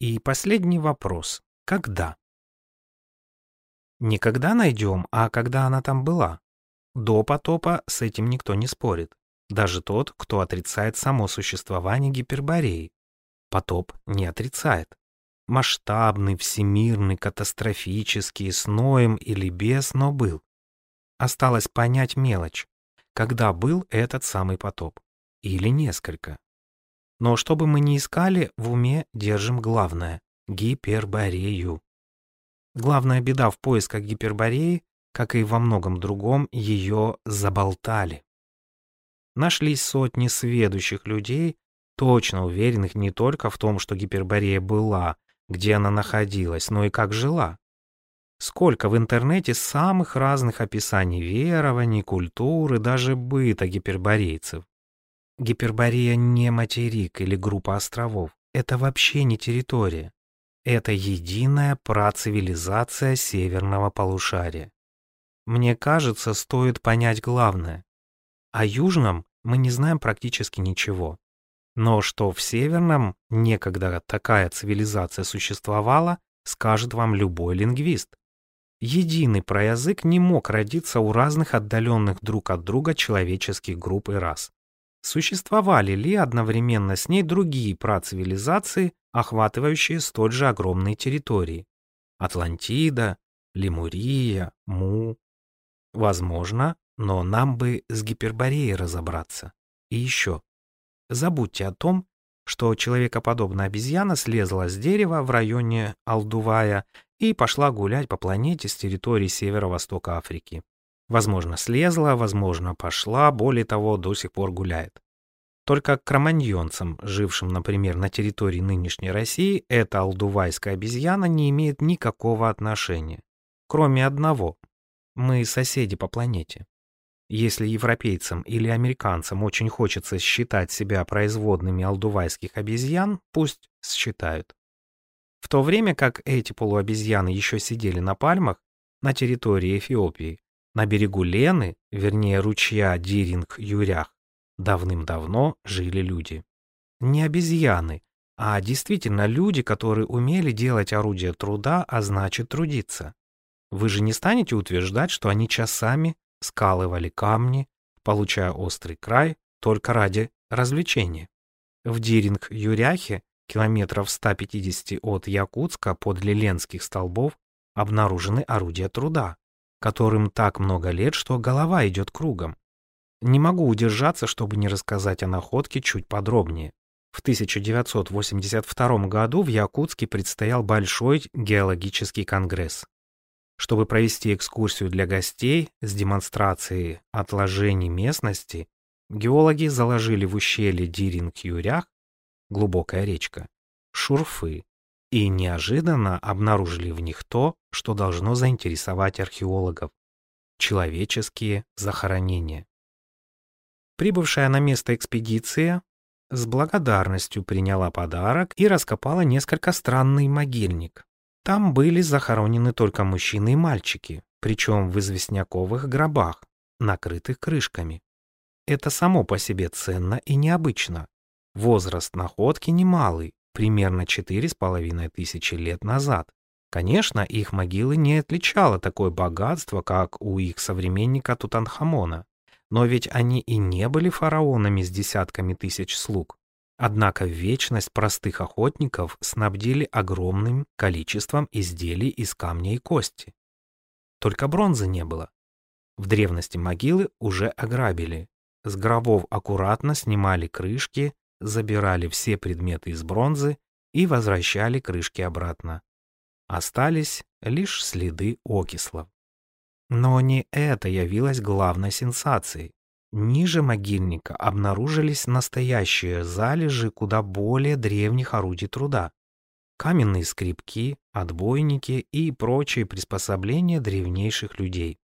И последний вопрос. Когда? Никогда найдем, а когда она там была? До потопа с этим никто не спорит. Даже тот, кто отрицает само существование Гипербореи. Потоп не отрицает. Масштабный, всемирный, катастрофический, с Ноем или без, но был. Осталось понять мелочь. Когда был этот самый потоп? Или несколько? Но что бы мы ни искали, в уме держим главное — гиперборею. Главная беда в поисках гипербореи, как и во многом другом, ее заболтали. Нашлись сотни сведущих людей, точно уверенных не только в том, что гиперборея была, где она находилась, но и как жила. Сколько в интернете самых разных описаний верований, культуры, даже быта гиперборейцев. Гиперборея не материк или группа островов. Это вообще не территория. Это единая працивилизация северного полушария. Мне кажется, стоит понять главное. О южном мы не знаем практически ничего. Но что в северном некогда такая цивилизация существовала, скажет вам любой лингвист. Единый проязык не мог родиться у разных отдаленных друг от друга человеческих групп и рас. Существовали ли одновременно с ней другие працивилизации, охватывающие столь же огромные территории? Атлантида, Лемурия, Му. Возможно, но нам бы с Гипербореей разобраться. И еще. Забудьте о том, что человекоподобная обезьяна слезла с дерева в районе Алдувая и пошла гулять по планете с территории северо-востока Африки. Возможно, слезла, возможно, пошла, более того, до сих пор гуляет. Только кроманьонцам, жившим, например, на территории нынешней России, эта алдувайская обезьяна не имеет никакого отношения. Кроме одного. Мы соседи по планете. Если европейцам или американцам очень хочется считать себя производными алдувайских обезьян, пусть считают. В то время как эти полуобезьяны еще сидели на пальмах на территории Эфиопии, на берегу Лены, вернее ручья Диринг-Юрях, давным-давно жили люди. Не обезьяны, а действительно люди, которые умели делать орудия труда, а значит трудиться. Вы же не станете утверждать, что они часами скалывали камни, получая острый край только ради развлечения. В Диринг-Юряхе, километров 150 от Якутска, подле Ленских столбов, обнаружены орудия труда которым так много лет, что голова идет кругом. Не могу удержаться, чтобы не рассказать о находке чуть подробнее. В 1982 году в Якутске предстоял большой геологический конгресс. Чтобы провести экскурсию для гостей с демонстрацией отложений местности, геологи заложили в ущелье Диринг-Юрях, глубокая речка, шурфы, и неожиданно обнаружили в них то, что должно заинтересовать археологов – человеческие захоронения. Прибывшая на место экспедиция с благодарностью приняла подарок и раскопала несколько странный могильник. Там были захоронены только мужчины и мальчики, причем в известняковых гробах, накрытых крышками. Это само по себе ценно и необычно. Возраст находки немалый, примерно четыре с половиной тысячи лет назад. Конечно, их могилы не отличало такое богатство, как у их современника Тутанхамона. Но ведь они и не были фараонами с десятками тысяч слуг. Однако вечность простых охотников снабдили огромным количеством изделий из камня и кости. Только бронзы не было. В древности могилы уже ограбили. С гробов аккуратно снимали крышки, забирали все предметы из бронзы и возвращали крышки обратно. Остались лишь следы окислов. Но не это явилось главной сенсацией. Ниже могильника обнаружились настоящие залежи куда более древних орудий труда. Каменные скребки, отбойники и прочие приспособления древнейших людей.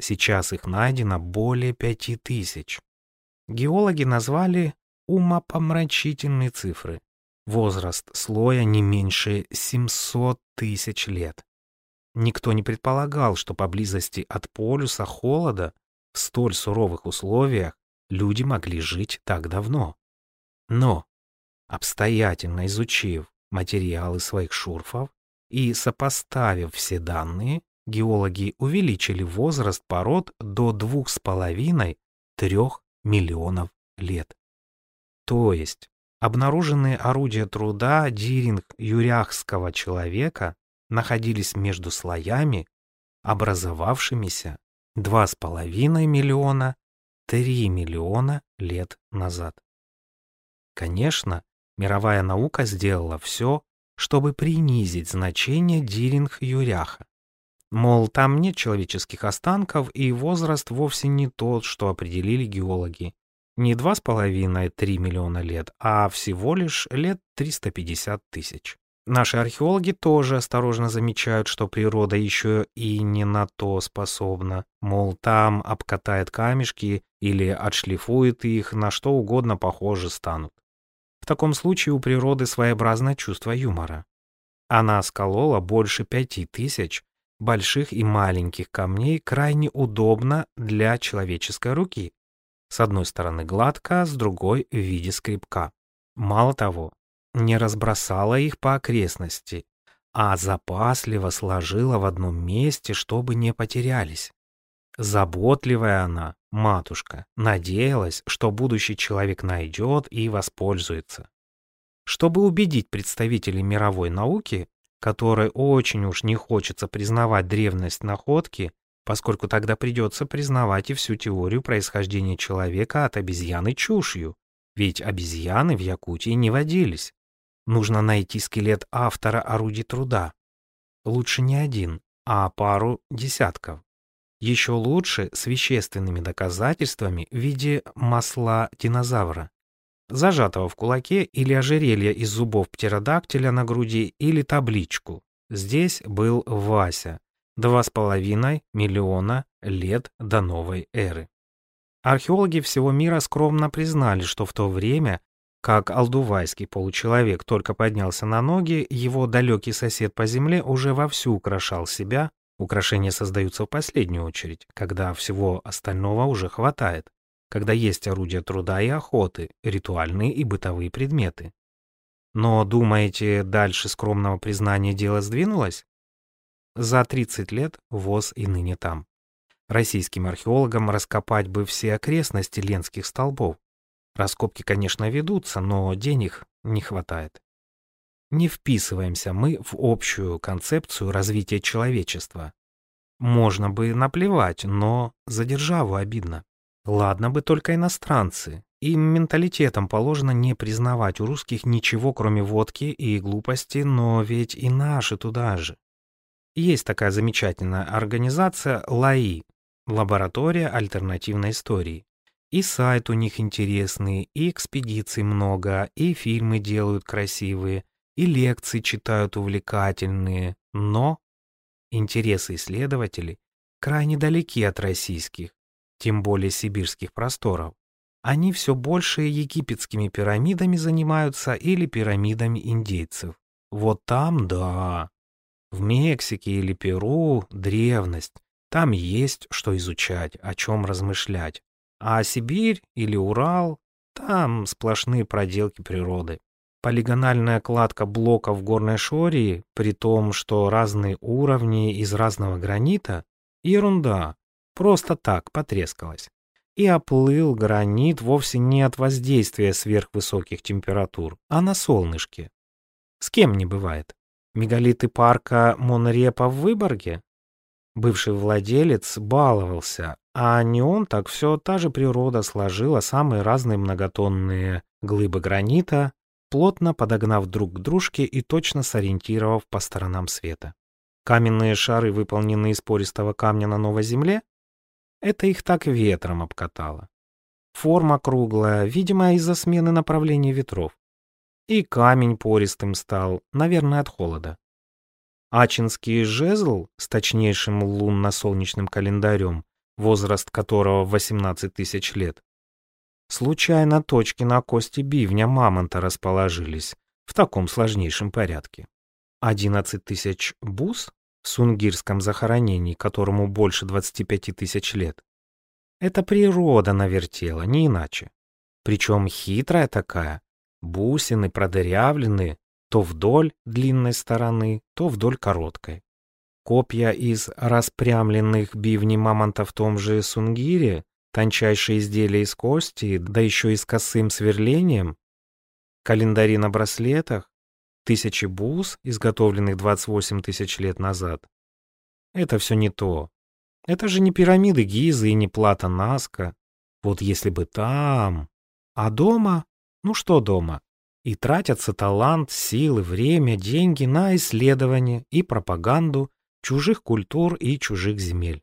Сейчас их найдено более пяти тысяч. Геологи назвали умопомрачительные цифры. Возраст слоя не меньше 700 тысяч лет. Никто не предполагал, что поблизости от полюса холода в столь суровых условиях люди могли жить так давно. Но, обстоятельно изучив материалы своих шурфов и, сопоставив все данные, геологи увеличили возраст пород до 2,5-3 миллионов лет. То есть обнаруженные орудия труда диринг-юряхского человека находились между слоями, образовавшимися 2,5 миллиона 3 миллиона лет назад. Конечно, мировая наука сделала все, чтобы принизить значение Диринг-Юряха. Мол, там нет человеческих останков, и возраст вовсе не тот, что определили геологи. Не 2,5-3 миллиона лет, а всего лишь лет 350 тысяч. Наши археологи тоже осторожно замечают, что природа еще и не на то способна. Мол, там обкатает камешки или отшлифует их, на что угодно похоже станут. В таком случае у природы своеобразное чувство юмора. Она сколола больше пяти тысяч больших и маленьких камней крайне удобно для человеческой руки. С одной стороны гладко, с другой в виде скребка. Мало того, не разбросала их по окрестности, а запасливо сложила в одном месте, чтобы не потерялись. Заботливая она, матушка, надеялась, что будущий человек найдет и воспользуется. Чтобы убедить представителей мировой науки, которой очень уж не хочется признавать древность находки, поскольку тогда придется признавать и всю теорию происхождения человека от обезьяны чушью, ведь обезьяны в Якутии не водились. Нужно найти скелет автора орудий труда. Лучше не один, а пару десятков. Еще лучше с вещественными доказательствами в виде масла динозавра, зажатого в кулаке или ожерелья из зубов птеродактиля на груди или табличку. Здесь был Вася, два с половиной миллиона лет до новой эры. Археологи всего мира скромно признали, что в то время как алдувайский получеловек только поднялся на ноги, его далекий сосед по земле уже вовсю украшал себя. Украшения создаются в последнюю очередь, когда всего остального уже хватает, когда есть орудия труда и охоты, ритуальные и бытовые предметы. Но, думаете, дальше скромного признания дело сдвинулось? За 30 лет ВОЗ и ныне там. Российским археологам раскопать бы все окрестности Ленских столбов, Раскопки, конечно, ведутся, но денег не хватает. Не вписываемся мы в общую концепцию развития человечества. Можно бы наплевать, но за державу обидно. Ладно бы только иностранцы. Им менталитетом положено не признавать у русских ничего, кроме водки и глупости, но ведь и наши туда же. Есть такая замечательная организация ЛАИ – Лаборатория альтернативной истории. И сайт у них интересный, и экспедиций много, и фильмы делают красивые, и лекции читают увлекательные, но интересы исследователей крайне далеки от российских, тем более сибирских просторов. Они все больше египетскими пирамидами занимаются или пирамидами индейцев. Вот там да. В Мексике или Перу древность. Там есть что изучать, о чем размышлять. А Сибирь или Урал — там сплошные проделки природы. Полигональная кладка блоков горной шории, при том, что разные уровни из разного гранита — ерунда, просто так потрескалась. И оплыл гранит вовсе не от воздействия сверхвысоких температур, а на солнышке. С кем не бывает. Мегалиты парка Монрепа в Выборге? Бывший владелец баловался, а не он, так все та же природа сложила самые разные многотонные глыбы гранита, плотно подогнав друг к дружке и точно сориентировав по сторонам света. Каменные шары, выполненные из пористого камня на новой земле, это их так ветром обкатало. Форма круглая, видимо, из-за смены направления ветров. И камень пористым стал, наверное, от холода. Ачинский жезл с точнейшим лунно-солнечным календарем возраст которого 18 тысяч лет. Случайно точки на кости бивня мамонта расположились в таком сложнейшем порядке. 11 тысяч бус в сунгирском захоронении, которому больше 25 тысяч лет. Это природа навертела, не иначе. Причем хитрая такая. Бусины продырявлены, то вдоль длинной стороны, то вдоль короткой. Копья из распрямленных бивней мамонта в том же Сунгире, тончайшие изделия из кости, да еще и с косым сверлением, календари на браслетах, тысячи бус, изготовленных 28 тысяч лет назад. Это все не то. Это же не пирамиды Гизы и не плата Наска. Вот если бы там... А дома? Ну что дома? И тратятся талант, силы, время, деньги на исследование и пропаганду чужих культур и чужих земель.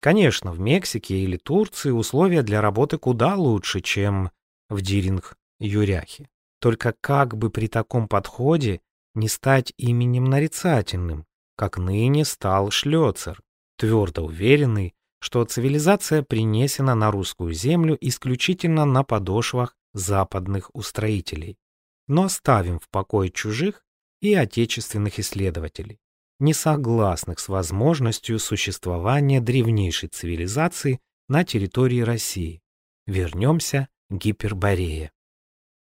Конечно, в Мексике или Турции условия для работы куда лучше, чем в Диринг-Юряхе. Только как бы при таком подходе не стать именем нарицательным, как ныне стал Шлёцер, твердо уверенный, что цивилизация принесена на русскую землю исключительно на подошвах западных устроителей. Но оставим в покое чужих и отечественных исследователей, не согласных с возможностью существования древнейшей цивилизации на территории России. Вернемся к Гиперборее.